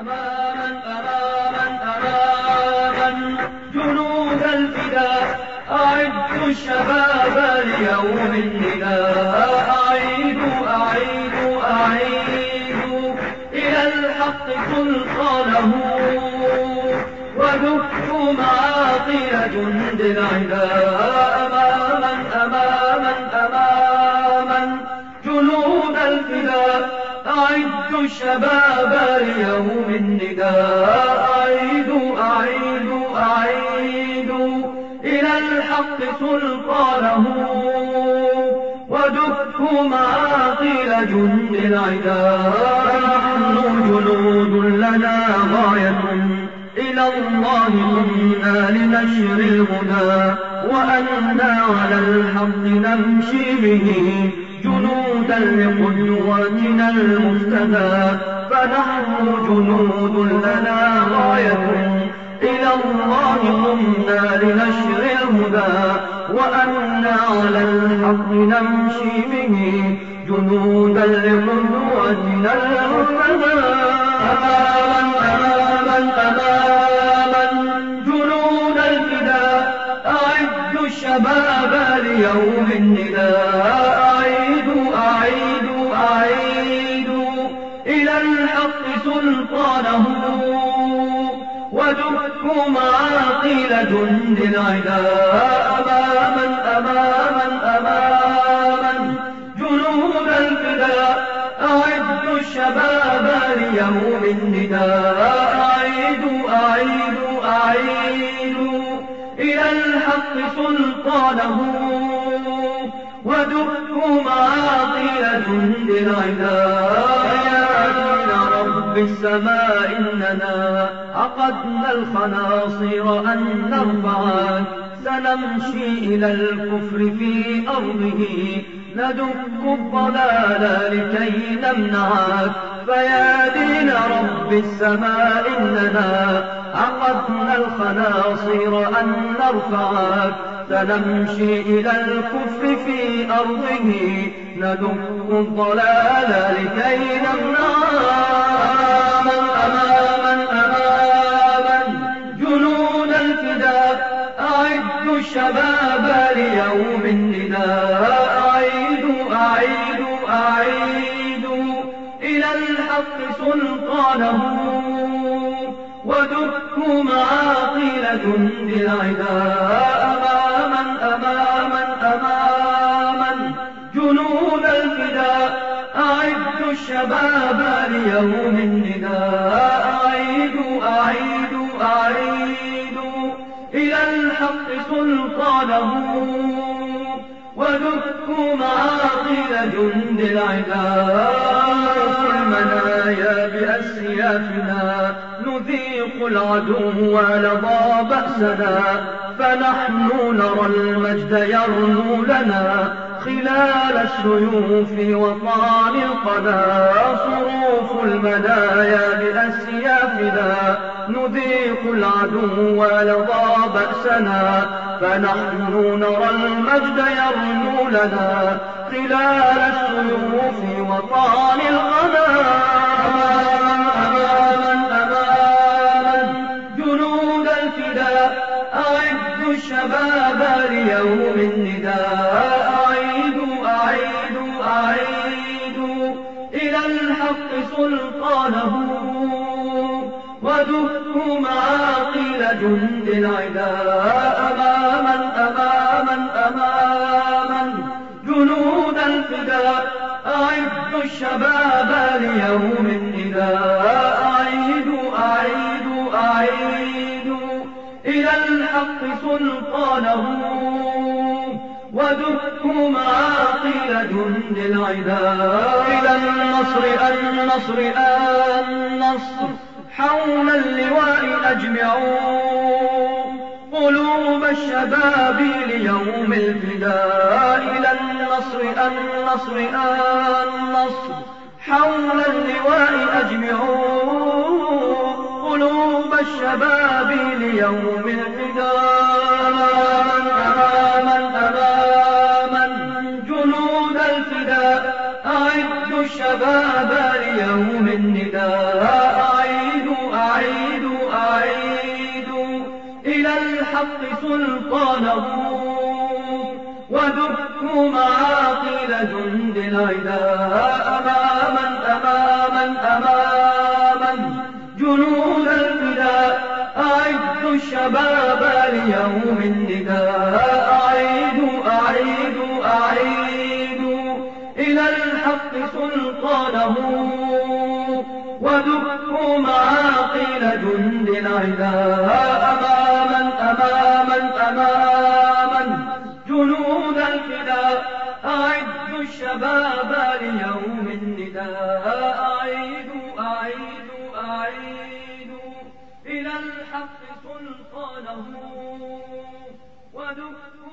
أماما أماما أماما جنود الفداء أعدوا الشباب ليوم النداء. أعيدوا أعيدوا أعيدوا. إلى الحق سلطانه. ودكوا معاقل جند العداء الشباب ليوم النداء. أعيدوا أعيدوا أعيدوا إلى الحق سلطانه. ودكوا معاقل جند العداء. نحن جنود لنا غاية إلى الله قمنا لنشر الهدى. وأنا على الحق نمشي به. جنودا لقدواتنا المفتدى فنحن جنود لنا غاية إلى الله قمنا لنشر الهدى وأنا على الحق نمشي به جنودا لقدوتنا المفتدى. أماما أماما أماما جنود أعدوا الشباب ليوم النداء. إلى الحق سلطانه ودكوا معاقل جند العداء أماما أماما أماما. جنود الفداء أعدوا الشباب ليوم النداء. أعيدوا أعيدوا أعيدوا إلى الحق سلطانه ودكوا معاقل جند دين رب السماء إننا عقدنا الخناصر أن نرفعك سنمشي إلى الكفر في أرضه. ندك الضلال لكي نمنعك. فيا دين رب السماء إننا عقدنا الخناصر أن نرفعك. سنمشي إلى الكفر في أرضه. ندك الضلال لكي نمنعك. أماما أماما جنود الفداء أعدوا الشباب ليوم النداء. سلطانه ودكوا معاقل جند العداء أماما أماما أماما. جنود الفداء أعدوا الشباب ليوم النداء. أعيدوا أعيدوا أعيدوا إلى الحق سلطانه ودكوا معاقل جند العداء العدو ولظى بأسنا فنحن نرى المجد يرنو لنا خلال السيوف وطعن القنا صروف المنايا بأسيافنا. نذيق العدو ولظى بأسنا فنحن نرى المجد يرنو لنا خلال السيوف وطعن القنا. الحق سلطانه. ودكوا معاقل جند العداء أماما أماما أماما. جنود الفداء أعدوا الشباب ليوم النداء أعيدوا أعيدوا أعيدوا. إلى الحق سلطانه. ودكوا معاقل جند العداء إلى النصر النصر النصر حول اللواء أجمعوا قلوب الشباب ليوم الفداء. إلى النصر النصر النصر حول اللواء أجمعوا قلوب الشباب ليوم الفداء. الحق سلطانه ودكوا معاقل جند العداء أماما أماما أماما. جنود الفداء أعدوا الشباب ليوم النداء. أعيدوا أعيدوا أعيدوا إلى الحق سلطانه ودكوا معاقل جند العداء. أماما تماما. جنود الفداء أعدوا الشباب ليوم النداء. أعيدوا أعيدوا أعيدوا إلى الحق سلطانه. ودكتور